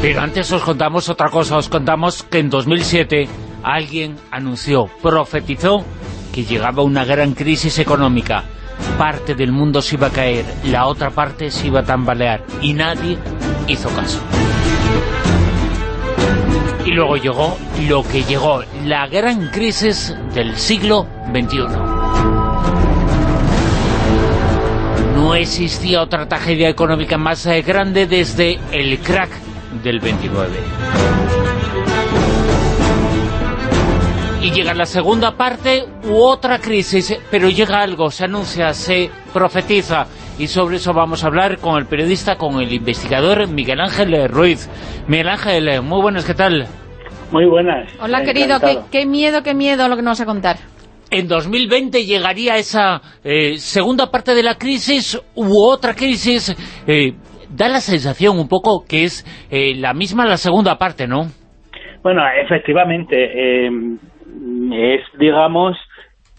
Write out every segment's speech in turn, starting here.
Pero antes os contamos otra cosa, os contamos que en 2007 alguien anunció, profetizó que llegaba una gran crisis económica. Parte del mundo se iba a caer, la otra parte se iba a tambalear y nadie hizo caso. Y luego llegó lo que llegó, la gran crisis del siglo XXI. No existía otra tragedia económica más eh, grande desde el crack del 29. Y llega la segunda parte u otra crisis, pero llega algo, se anuncia, se profetiza, y sobre eso vamos a hablar con el periodista, con el investigador Miguel Ángel Ruiz. Miguel Ángel, muy buenas, ¿qué tal? Muy buenas. Hola, querido, ¿Qué, qué, miedo, qué miedo lo que nos vas a contar. En 2020 llegaría esa eh, segunda parte de la crisis u otra crisis. Eh, da la sensación un poco que es eh, la misma la segunda parte, ¿no? Bueno, efectivamente, es, digamos,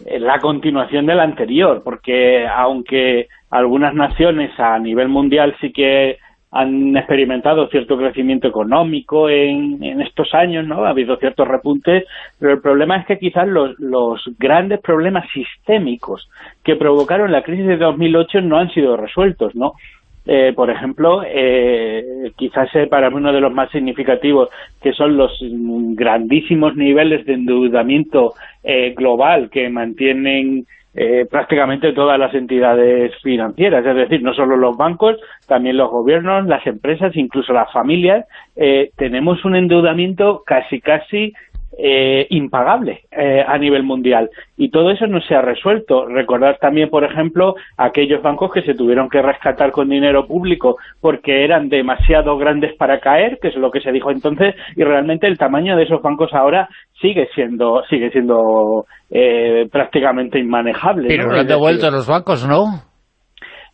la continuación de la anterior, porque aunque algunas naciones a nivel mundial sí que han experimentado cierto crecimiento económico en, en, estos años, ¿no? Ha habido ciertos repuntes, pero el problema es que quizás los, los grandes problemas sistémicos que provocaron la crisis de 2008 no han sido resueltos, ¿no? Eh, por ejemplo, eh, quizás para mí uno de los más significativos, que son los grandísimos niveles de endeudamiento eh, global que mantienen eh, prácticamente todas las entidades financieras, es decir, no solo los bancos, también los gobiernos, las empresas, incluso las familias, eh, tenemos un endeudamiento casi casi eh, impagable eh, a nivel mundial. Y todo eso no se ha resuelto. Recordad también, por ejemplo, aquellos bancos que se tuvieron que rescatar con dinero público porque eran demasiado grandes para caer, que es lo que se dijo entonces, y realmente el tamaño de esos bancos ahora sigue siendo sigue siendo eh, prácticamente inmanejable. Pero no, han devuelto los bancos, ¿no?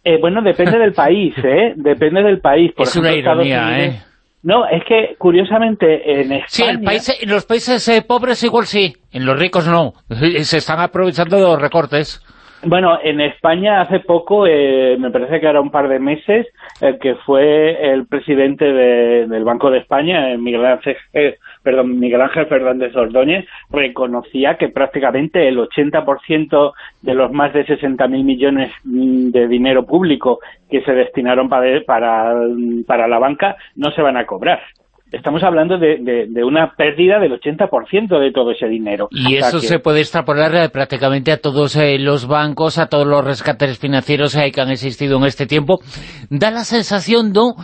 Eh, bueno, depende del país, ¿eh? Depende del país. Por es una ironía, ¿eh? No, es que curiosamente en España... Sí, en los países eh, pobres igual sí, en los ricos no. Se están aprovechando de los recortes. Bueno, en España hace poco, eh, me parece que era un par de meses, el que fue el presidente del Banco de España, eh, Miguel Ángel, perdón, Miguel Ángel Fernández Ordóñez, reconocía que prácticamente el 80% de los más de 60.000 millones mm, de dinero público que se destinaron para, para, para la banca no se van a cobrar estamos hablando de, de, una pérdida del 80% de todo ese dinero. Y eso se puede extrapolar eh, prácticamente a todos eh, los bancos, a todos los rescates financieros eh, que han existido en este tiempo. Da la sensación, ¿no?,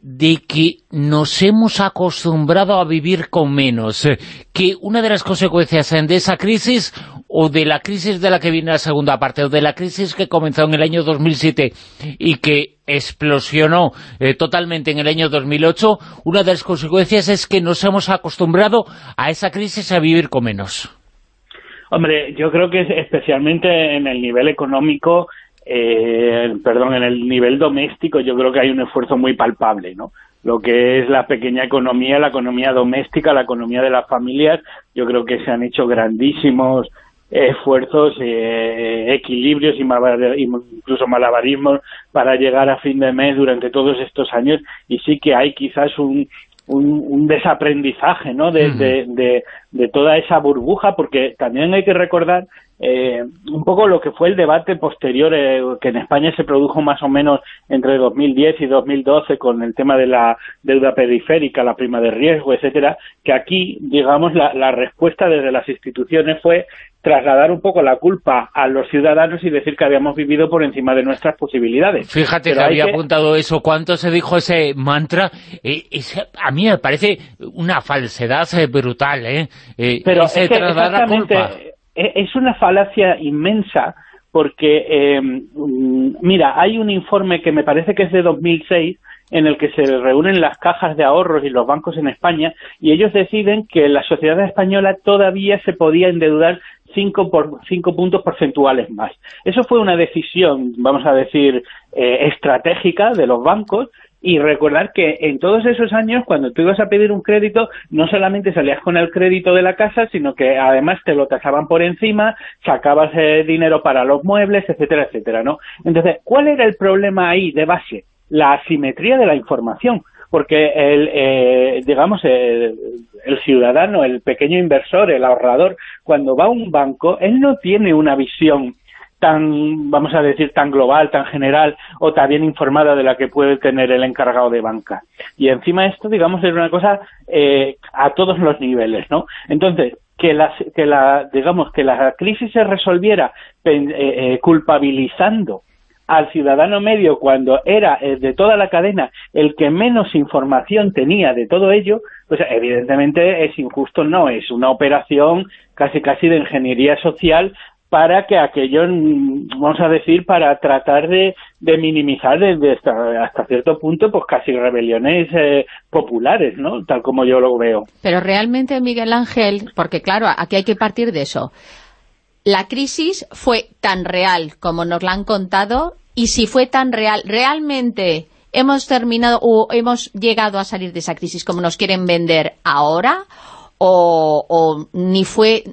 de que nos hemos acostumbrado a vivir con menos, que una de las consecuencias de esa crisis o de la crisis de la que viene la segunda parte, o de la crisis que comenzó en el año 2007 y que explosionó eh, totalmente en el año 2008, una de las consecuencias es que nos hemos acostumbrado a esa crisis a vivir con menos. Hombre, yo creo que especialmente en el nivel económico, eh, perdón, en el nivel doméstico, yo creo que hay un esfuerzo muy palpable, ¿no? Lo que es la pequeña economía, la economía doméstica, la economía de las familias, yo creo que se han hecho grandísimos esfuerzos, eh, equilibrios y incluso malabarismos para llegar a fin de mes durante todos estos años y sí que hay quizás un, un, desaprendizaje ¿no? De, de, de, toda esa burbuja, porque también hay que recordar eh, un poco lo que fue el debate posterior eh, que en España se produjo más o menos entre 2010 y 2012 con el tema de la deuda periférica, la prima de riesgo, etcétera, que aquí, digamos, la, la respuesta desde las instituciones fue trasladar un poco la culpa a los ciudadanos y decir que habíamos vivido por encima de nuestras posibilidades. Fíjate que había apuntado eso, cuánto se dijo ese mantra, eh, a mí me parece una falsedad brutal, ¿eh? Pero es que la culpa es una falacia inmensa porque, eh, mira, hay un informe que me parece que es de 2006 en el que se reúnen las cajas de ahorros y los bancos en España y ellos deciden que la sociedad española todavía se podía endeudar cinco, por, cinco puntos porcentuales más. Eso fue una decisión, vamos a decir, eh, estratégica de los bancos y recordar que en todos esos años, cuando tú ibas a pedir un crédito, no solamente salías con el crédito de la casa, sino que además te lo tasaban por encima, sacabas eh, dinero para los muebles, etcétera, etcétera, ¿no? Entonces, ¿cuál era el problema ahí de base? La asimetría de la información porque el, eh, digamos, el, el ciudadano, el pequeño inversor, el ahorrador, cuando va a un banco, él no tiene una visión tan, vamos a decir, tan global, tan general o tan bien informada de la que puede tener el encargado de banca. Y encima esto, digamos, es una cosa eh, a todos los niveles, ¿no? Entonces, que la, que la, digamos, que la crisis se resolviera eh, eh, culpabilizando al ciudadano medio cuando era de toda la cadena el que menos información tenía de todo ello, pues evidentemente es injusto, no, es una operación casi casi de ingeniería social para que aquello, vamos a decir, para tratar de, minimizar desde hasta, cierto punto, pues casi rebeliones eh, populares, ¿no? Tal como yo lo veo. Pero realmente, Miguel Ángel, porque claro, aquí hay que partir de eso. La crisis fue tan real como nos la han contado, y si fue tan real, ¿realmente hemos terminado o hemos llegado a salir de esa crisis como nos quieren vender ahora? O ni fue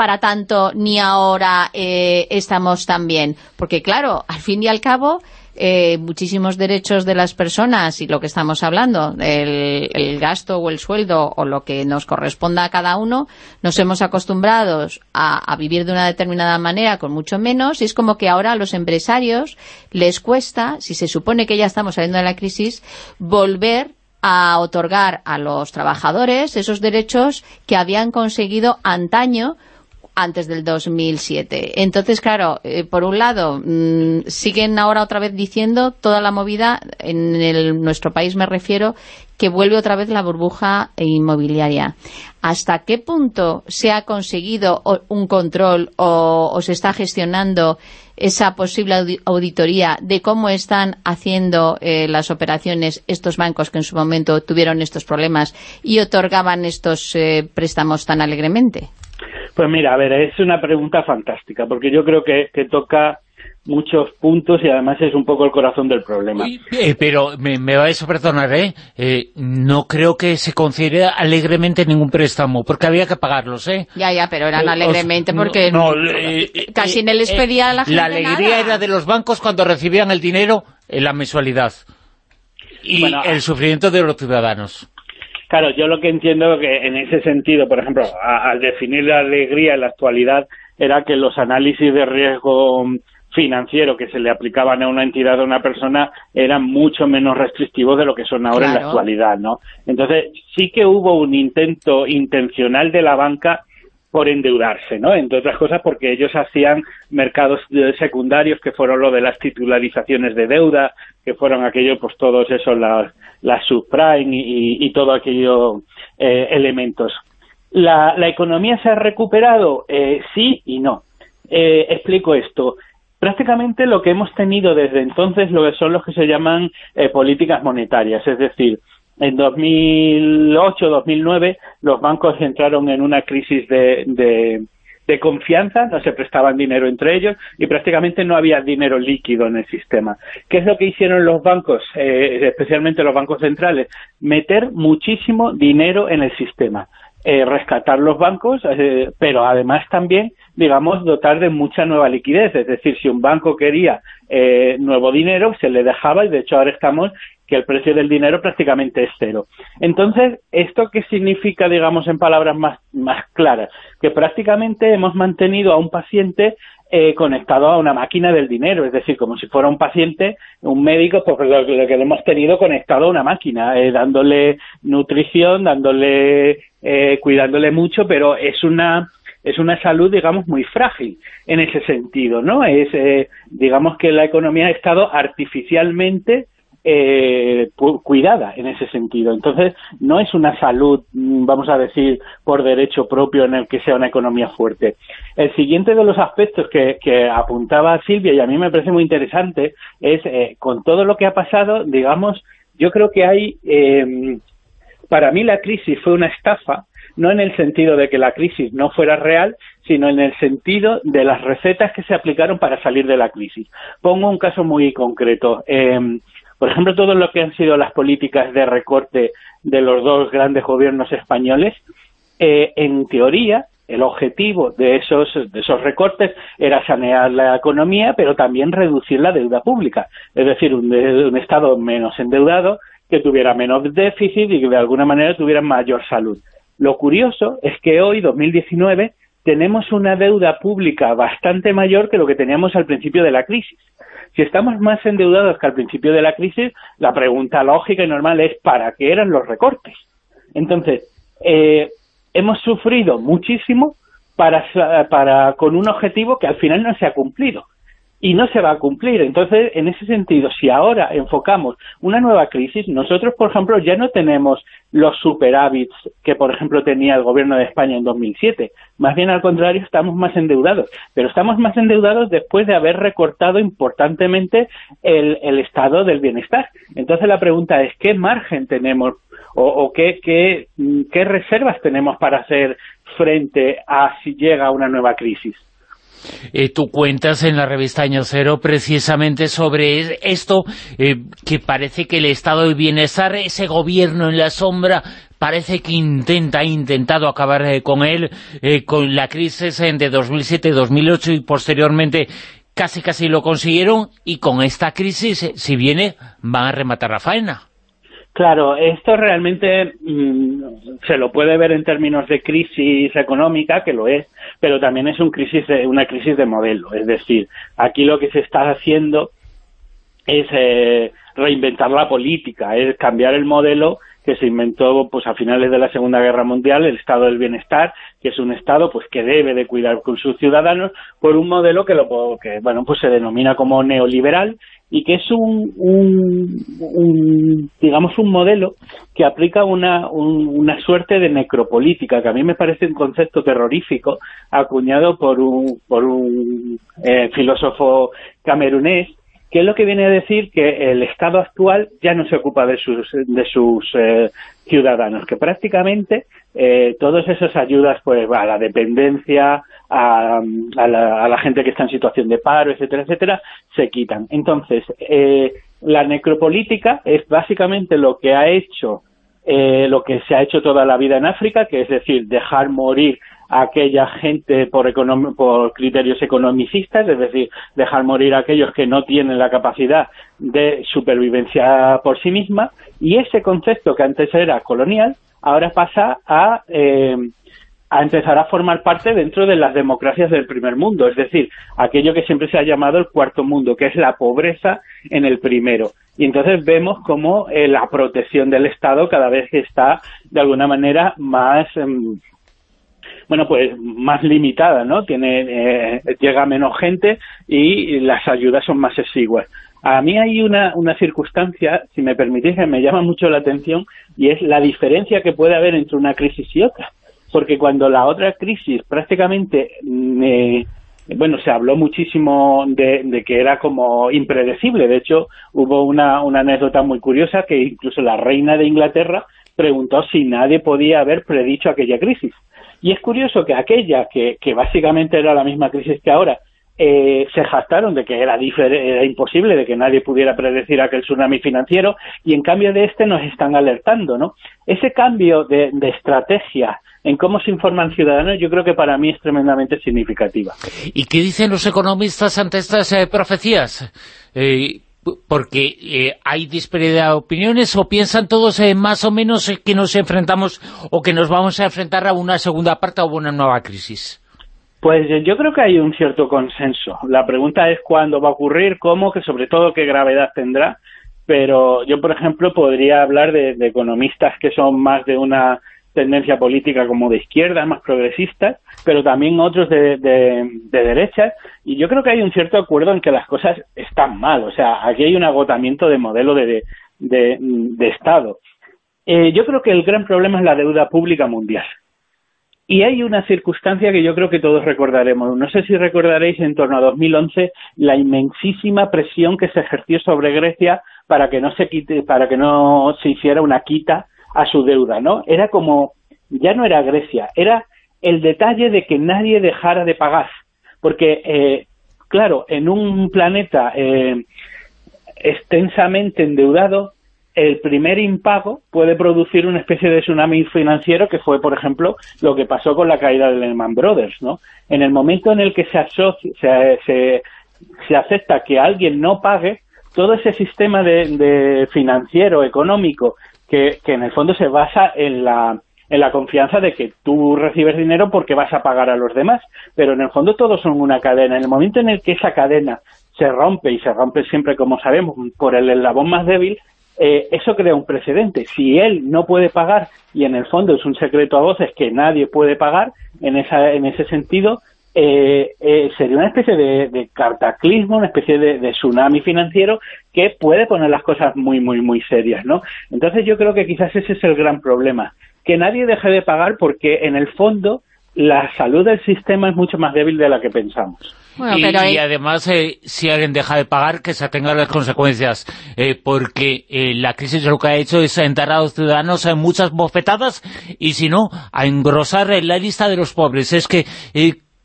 para tanto ni ahora eh, estamos tan bien? Porque claro, al fin y al cabo, eh, muchísimos derechos de las personas y lo que estamos hablando, el, gasto o el sueldo o lo que nos corresponda a cada uno, nos hemos acostumbrado a, vivir de una determinada manera con mucho menos y es como que ahora a los empresarios les cuesta, si se supone que ya estamos saliendo de la crisis, volver a otorgar a los trabajadores esos derechos que habían conseguido antaño antes del 2007. Entonces, claro, eh, por un lado, mm, siguen ahora otra vez diciendo toda la movida, en nuestro país me refiero, que vuelve otra vez la burbuja inmobiliaria. ¿Hasta qué punto se ha conseguido un control o, se está gestionando esa posible auditoría de cómo están haciendo eh, las operaciones estos bancos que en su momento tuvieron estos problemas y otorgaban estos eh, préstamos tan alegremente? Pues mira, a ver, es una pregunta fantástica, porque yo creo que, toca muchos puntos y además es un poco el corazón del problema. Eh, pero me, me vais a perdonar, ¿eh? ¿eh? No creo que se concediera alegremente ningún préstamo, porque había que pagarlos, ¿eh? Ya, ya, pero eran eh, alegremente porque casi no les pedía a la gente La alegría era de los bancos cuando recibían el dinero en la mensualidad y el sufrimiento de los ciudadanos. Claro, yo lo que entiendo que en ese sentido, por ejemplo, al definir la alegría en la actualidad, era que los análisis de riesgo financiero que se le aplicaban a una entidad o a una persona eran mucho menos restrictivos de lo que son ahora en la actualidad, ¿no? Entonces, sí que hubo un intento intencional de la banca por endeudarse, ¿no? Entre otras cosas porque ellos hacían mercados secundarios que fueron lo de las titularizaciones de deuda, que fueron aquellos, pues todos esos, las, las subprime y, y todo aquello eh, elementos. ¿La, ¿La, economía se ha recuperado? Eh, sí y no. Eh, explico esto. Prácticamente lo que hemos tenido desde entonces lo que son los que se llaman políticas monetarias, es decir, en 2008-2009 los bancos entraron en una crisis de, de, confianza, no se prestaban dinero entre ellos y prácticamente no había dinero líquido en el sistema. ¿Qué es lo que hicieron los bancos, eh, especialmente los bancos centrales? Meter muchísimo dinero en el sistema. Eh, rescatar los bancos, eh, pero además también, digamos, dotar de mucha nueva liquidez. Es decir, si un banco quería nuevo dinero, se le dejaba y de hecho ahora estamos que el precio del dinero prácticamente es cero. Entonces, ¿esto qué significa, digamos, en palabras más, más claras? Que prácticamente hemos mantenido a un paciente eh, conectado a una máquina del dinero, es decir, como si fuera un paciente, un médico, pues lo, que le hemos tenido conectado a una máquina, eh, dándole nutrición, dándole, eh, cuidándole mucho, pero es una es una salud, digamos, muy frágil en ese sentido, ¿no? Es, digamos que la economía ha estado artificialmente eh, cuidada en ese sentido. Entonces, no es una salud, mm, vamos a decir, por derecho propio en el que sea una economía fuerte. El siguiente de los aspectos que, apuntaba Silvia, y a mí me parece muy interesante, es eh, con todo lo que ha pasado, digamos, yo creo que hay, eh, para mí la crisis fue una estafa, no en el sentido de que la crisis no fuera real, sino en el sentido de las recetas que se aplicaron para salir de la crisis. Pongo un caso muy concreto. Por ejemplo, todo lo que han sido las políticas de recorte de los dos grandes gobiernos españoles, eh, en teoría, el objetivo de esos, recortes era sanear la economía, pero también reducir la deuda pública. Es decir, un, un Estado menos endeudado que tuviera menos déficit y que de alguna manera tuviera mayor salud. Lo curioso es que hoy, 2019, tenemos una deuda pública bastante mayor que lo que teníamos al principio de la crisis. Si estamos más endeudados que al principio de la crisis, la pregunta lógica y normal es ¿para qué eran los recortes? Entonces, eh, hemos sufrido muchísimo para, para, con un objetivo que al final no se ha cumplido y no se va a cumplir. Entonces, en ese sentido, si ahora enfocamos una nueva crisis, nosotros, por ejemplo, ya no tenemos los superávits que, por ejemplo, tenía el gobierno de España en 2007. Más bien, al contrario, estamos más endeudados. Pero estamos más endeudados después de haber recortado importantemente el, estado del bienestar. Entonces, la pregunta es, ¿qué margen tenemos o, qué reservas tenemos para hacer frente a si llega una nueva crisis? Eh, tú cuentas en la revista Año Cero precisamente sobre esto, eh, que parece que el estado del bienestar, ese gobierno en la sombra, parece que intenta, ha intentado acabar eh, con él, con la crisis de 2007-2008 y posteriormente casi casi lo consiguieron, y con esta crisis, si viene, van a rematar la faena. Claro, esto realmente mm, se lo puede ver en términos de crisis económica, que lo es, pero también es un crisis una crisis de modelo. Es decir, aquí lo que se está haciendo es eh, reinventar la política, es cambiar el modelo que se inventó pues a finales de la Segunda Guerra Mundial, el estado del bienestar, que es un estado pues que debe de cuidar con sus ciudadanos por un modelo que lo que bueno pues se denomina como neoliberal y que es un, un, digamos un modelo que aplica una, una suerte de necropolítica que a mí me parece un concepto terrorífico acuñado por un, por un eh, filósofo camerunés que es lo que viene a decir que el Estado actual ya no se ocupa de sus, de sus eh, ciudadanos, que prácticamente eh, todas esas ayudas pues a la dependencia, a, la, gente que está en situación de paro, etcétera, etcétera, se quitan. Entonces, eh, la necropolítica es básicamente lo que ha hecho, eh, lo que se ha hecho toda la vida en África, que es decir, dejar morir aquella gente por, por criterios economicistas, es decir, dejar morir a aquellos que no tienen la capacidad de supervivencia por sí misma, y ese concepto que antes era colonial, ahora pasa a eh, a empezar a formar parte dentro de las democracias del primer mundo, es decir, aquello que siempre se ha llamado el cuarto mundo, que es la pobreza en el primero. Y entonces vemos cómo eh, la protección del Estado cada vez está de alguna manera más... Em, bueno, pues más limitada, ¿no? Tiene, eh, llega menos gente y las ayudas son más exiguas. A mí hay una, una circunstancia, si me permitís, que me llama mucho la atención y es la diferencia que puede haber entre una crisis y otra porque cuando la otra crisis prácticamente, mm, bueno, se habló muchísimo de, que era como impredecible, de hecho hubo una, una anécdota muy curiosa que incluso la reina de Inglaterra preguntó si nadie podía haber predicho aquella crisis. Y es curioso que aquella, que, que básicamente era la misma crisis que ahora, eh, se jactaron de que era, era imposible, de que nadie pudiera predecir aquel tsunami financiero, y en cambio de este nos están alertando, ¿no? Ese cambio de, estrategia en cómo se informan ciudadanos, yo creo que para mí es tremendamente significativa. ¿Y qué dicen los economistas ante estas eh, profecías? Eh, porque hay disparidad de opiniones o piensan todos más o menos que nos enfrentamos o que nos vamos a enfrentar a una segunda parte o una nueva crisis. Pues yo creo que hay un cierto consenso. La pregunta es cuándo va a ocurrir, cómo, que sobre todo qué gravedad tendrá. Pero yo, por ejemplo, podría hablar de, economistas que son más de una tendencia política como de izquierda, más progresistas, pero también otros de, de, derecha. Y yo creo que hay un cierto acuerdo en que las cosas están mal. O sea, aquí hay un agotamiento de modelo de, de Estado. Eh, yo creo que el gran problema es la deuda pública mundial. Y hay una circunstancia que yo creo que todos recordaremos. No sé si recordaréis en torno a 2011 la inmensísima presión que se ejerció sobre Grecia para que no se quite, para que no se hiciera una quita a su deuda, ¿no? Era como ya no era Grecia, era el detalle de que nadie dejara de pagar, porque eh, claro, en un planeta eh, extensamente endeudado el primer impago puede producir una especie de tsunami financiero que fue, por ejemplo, lo que pasó con la caída de Lehman Brothers, ¿no? En el momento en el que se, se, se, acepta que alguien no pague, todo ese sistema de, financiero, económico, que, que en el fondo se basa en la en la confianza de que tú recibes dinero porque vas a pagar a los demás, pero en el fondo todos son una cadena. En el momento en el que esa cadena se rompe, y se rompe siempre, como sabemos, por el eslabón más débil, eh, eso crea un precedente. Si él no puede pagar, y en el fondo es un secreto a voces que nadie puede pagar, en, esa, en ese sentido, eh, eh, sería una especie de, cataclismo, una especie de, tsunami financiero que puede poner las cosas muy, muy, muy serias, ¿no? Entonces yo creo que quizás ese es el gran problema, que nadie deje de pagar porque en el fondo la salud del sistema es mucho más débil de la que pensamos. y, además, eh, si alguien deja de pagar, que se atengan las consecuencias, eh, porque eh, la crisis lo que ha hecho es enterrar a los ciudadanos en muchas bofetadas, y si no, a engrosar la lista de los pobres. Es que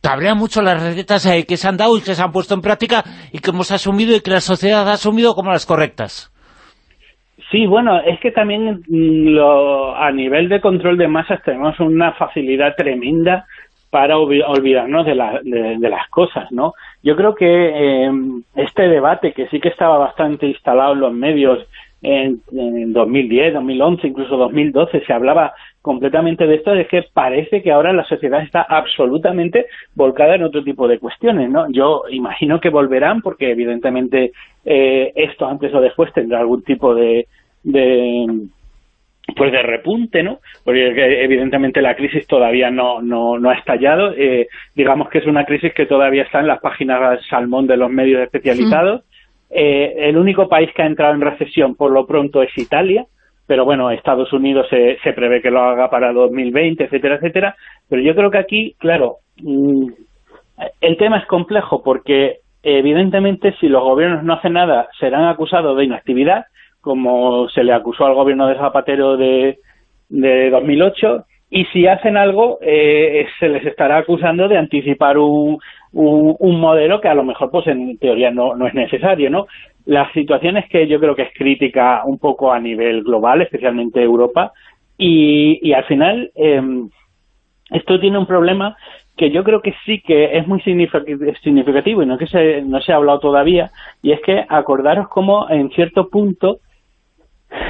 cabrean mucho las recetas que se han dado y que se han puesto en práctica y que hemos asumido y que la sociedad ha asumido como las correctas. Sí, bueno, es que también mm, lo, a nivel de control de masas tenemos una facilidad tremenda para olvidarnos de, de, las cosas, ¿no? Yo creo que eh, este debate, que sí que estaba bastante instalado en los medios en, en 2010, 2011, incluso 2012, se hablaba completamente de esto, es que parece que ahora la sociedad está absolutamente volcada en otro tipo de cuestiones, ¿no? Yo imagino que volverán porque evidentemente eh, esto antes o después tendrá algún tipo de, de pues de repunte, ¿no? Porque evidentemente la crisis todavía no, no, no ha estallado. Eh, digamos que es una crisis que todavía está en las páginas salmón de los medios especializados. Eh, el único país que ha entrado en recesión por lo pronto es Italia, pero bueno, Estados Unidos se, se prevé que lo haga para 2020, etcétera, etcétera. Pero yo creo que aquí, claro, mm, el tema es complejo porque evidentemente si los gobiernos no hacen nada serán acusados de inactividad, como se le acusó al gobierno de Zapatero de, de 2008, y si hacen algo eh, se les estará acusando de anticipar un, un, modelo que a lo mejor pues en teoría no, no es necesario, ¿no? La situación es que yo creo que es crítica un poco a nivel global, especialmente Europa, y, y al final em, esto tiene un problema que yo creo que sí que es muy significativo y no que se, no se ha hablado todavía, y es que acordaros cómo en cierto punto,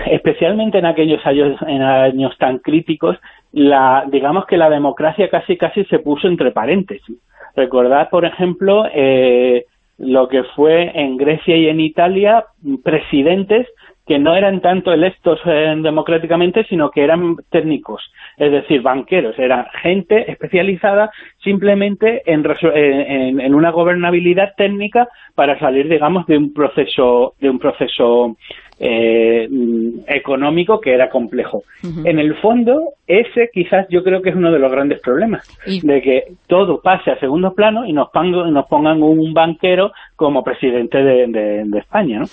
especialmente en aquellos años, en años tan críticos, la, digamos que la democracia casi casi se puso entre paréntesis. Recordad, por ejemplo, eh, lo que fue en Grecia y en Italia presidentes que no eran tanto electos eh, democráticamente, sino que eran técnicos, es decir, banqueros, era gente especializada simplemente en, en, en, una gobernabilidad técnica para salir, digamos, de un proceso, de un proceso eh, económico que era complejo. En el fondo, ese quizás yo creo que es uno de los grandes problemas, de que todo pase a segundo plano y nos, nos pongan un banquero como presidente de, de España, ¿no?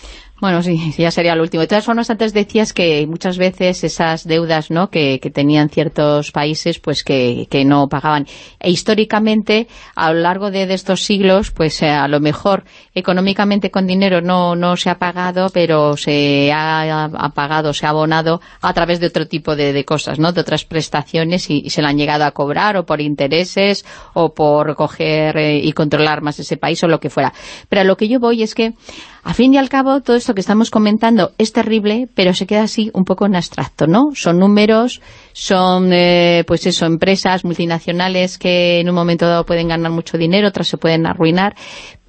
Bueno, sí, ya sería lo último. De todas formas, antes decías que muchas veces esas deudas ¿no? que, tenían ciertos países, pues que, no pagaban. E históricamente, a lo largo de, estos siglos, pues eh, a lo mejor económicamente con dinero no, no se ha pagado, pero se ha, pagado, se ha abonado a través de otro tipo de, cosas, ¿no? De otras prestaciones y, se la han llegado a cobrar o por intereses o por coger eh, y controlar más ese país o lo que fuera. Pero a lo que yo voy es que a fin y al cabo, todo esto que estamos comentando es terrible, pero se queda así un poco en abstracto, ¿no? Son números, son, eh, pues eso, empresas multinacionales que en un momento dado pueden ganar mucho dinero, otras se pueden arruinar,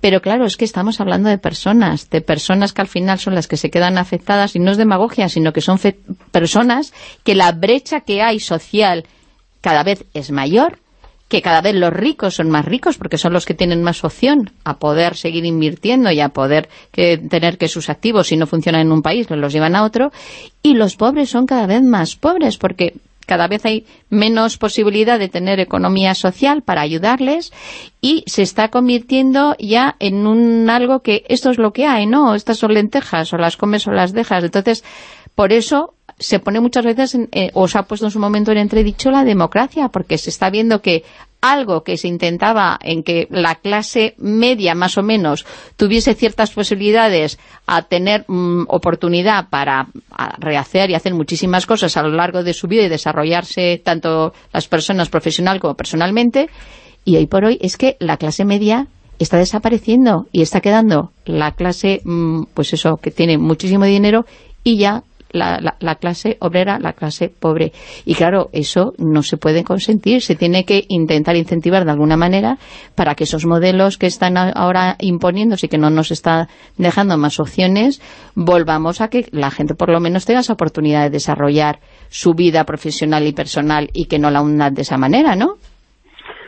pero claro, es que estamos hablando de personas, de personas que al final son las que se quedan afectadas, y no es demagogia, sino que son personas que la brecha que hay social cada vez es mayor, que cada vez los ricos son más ricos porque son los que tienen más opción a poder seguir invirtiendo y a poder tener que sus activos, si no funcionan en un país, los llevan a otro, y los pobres son cada vez más pobres porque cada vez hay menos posibilidad de tener economía social para ayudarles y se está convirtiendo ya en un algo que esto es lo que hay, ¿no? Estas son lentejas, o las comes o las dejas. Entonces, por eso se pone muchas veces, eh, o se ha puesto en su momento en entredicho la democracia, porque se está viendo que algo que se intentaba en que la clase media, más o menos, tuviese ciertas posibilidades a tener mm, oportunidad para rehacer y hacer muchísimas cosas a lo largo de su vida y desarrollarse tanto las personas profesional como personalmente, y hoy por hoy es que la clase media está desapareciendo y está quedando la clase, mm, pues eso, que tiene muchísimo dinero y ya la, la, clase obrera, la clase pobre. Y claro, eso no se puede consentir, se tiene que intentar incentivar de alguna manera para que esos modelos que están ahora imponiéndose y que no nos está dejando más opciones, volvamos a que la gente por lo menos tenga esa oportunidad de desarrollar su vida profesional y personal y que no la hundan de esa manera, ¿no?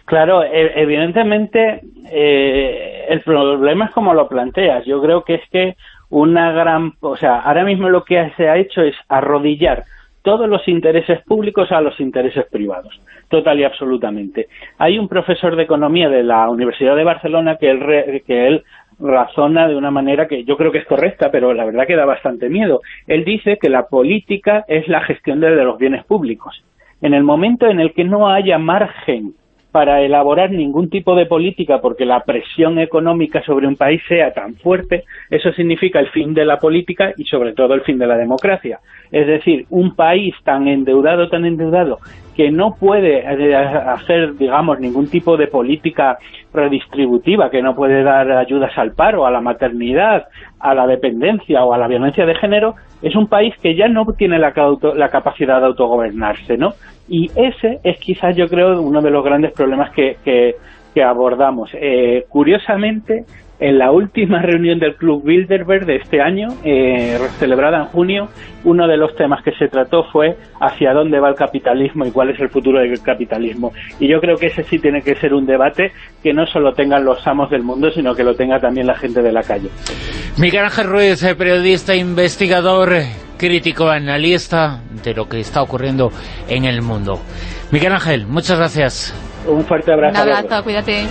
Claro, e, evidentemente eh, el problema es como lo planteas. Yo creo que es que una gran... O sea, ahora mismo lo que se ha hecho es arrodillar todos los intereses públicos a los intereses privados, total y absolutamente. Hay un profesor de economía de la Universidad de Barcelona que él, que él razona de una manera que yo creo que es correcta, pero la verdad que da bastante miedo. Él dice que la política es la gestión de los bienes públicos. En el momento en el que no haya margen para elaborar ningún tipo de política porque la presión económica sobre un país sea tan fuerte, eso significa el fin de la política y sobre todo el fin de la democracia. Es decir, un país tan endeudado, tan endeudado, que no puede eh, hacer, digamos, ningún tipo de política redistributiva, que no puede dar ayudas al paro, a la maternidad, a la dependencia o a la violencia de género, es un país que ya no tiene la, la capacidad de autogobernarse, ¿no? Y ese es quizás, yo creo, uno de los grandes problemas que, que, abordamos. Eh, curiosamente, en la última reunión del Club Bilderberg de este año, eh, celebrada en junio, uno de los temas que se trató fue hacia dónde va el capitalismo y cuál es el futuro del capitalismo. Y yo creo que ese sí tiene que ser un debate que no solo tengan los amos del mundo, sino que lo tenga también la gente de la calle. Miguel Ángel Ruiz, eh, periodista, investigador, crítico, analista de lo que está ocurriendo en el mundo. Miguel Ángel, muchas gracias. Un fuerte abrazo. Un abrazo, cuídate.